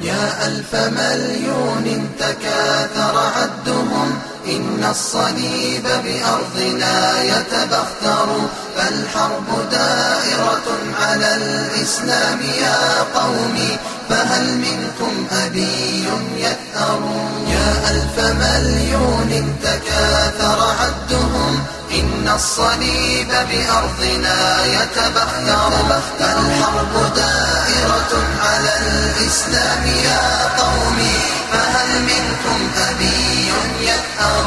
يا ألف مليون تكاثر عدهم إن الصليب بأرضنا يتبختر. فالحرب دائرة على الإسلام يا قومي فهل منكم أبي يثأر؟ يا ألف مليون تكاثر عدهم إن الصليب بأرضنا يتبختر. فالحرب دائرة الإسلام يا قومي فهل منكم أبي يثأر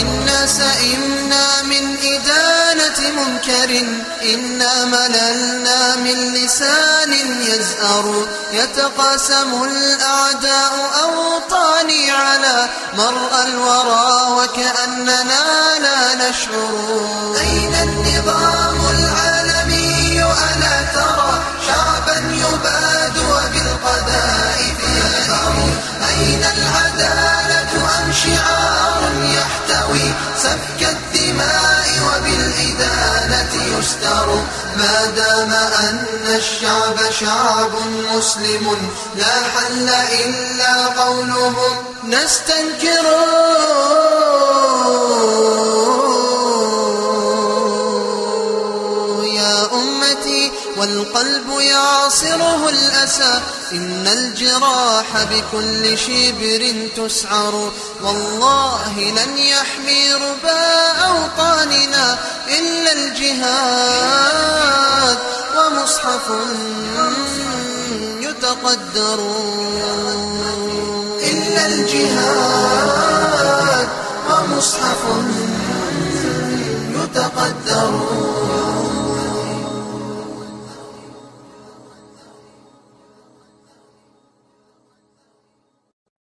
إنا سئمنا من إدانة منكر إنا مللنا من لسان يزأر يتقاسم الأعداء أوطاني على مرأى الورى وكأننا لا نشعر. أين يستر ما دام أن الشعب شعب مسلم لا حل إلا قولهم. نستنكر. يا أمتي والقلب يعصره الأسى. إن الجراح بكل شبر تسعر. والله لن يحمي ربا أوطاننا. إلا الجهاد. ومصحف يتقدر إلا الجهاد ومصحف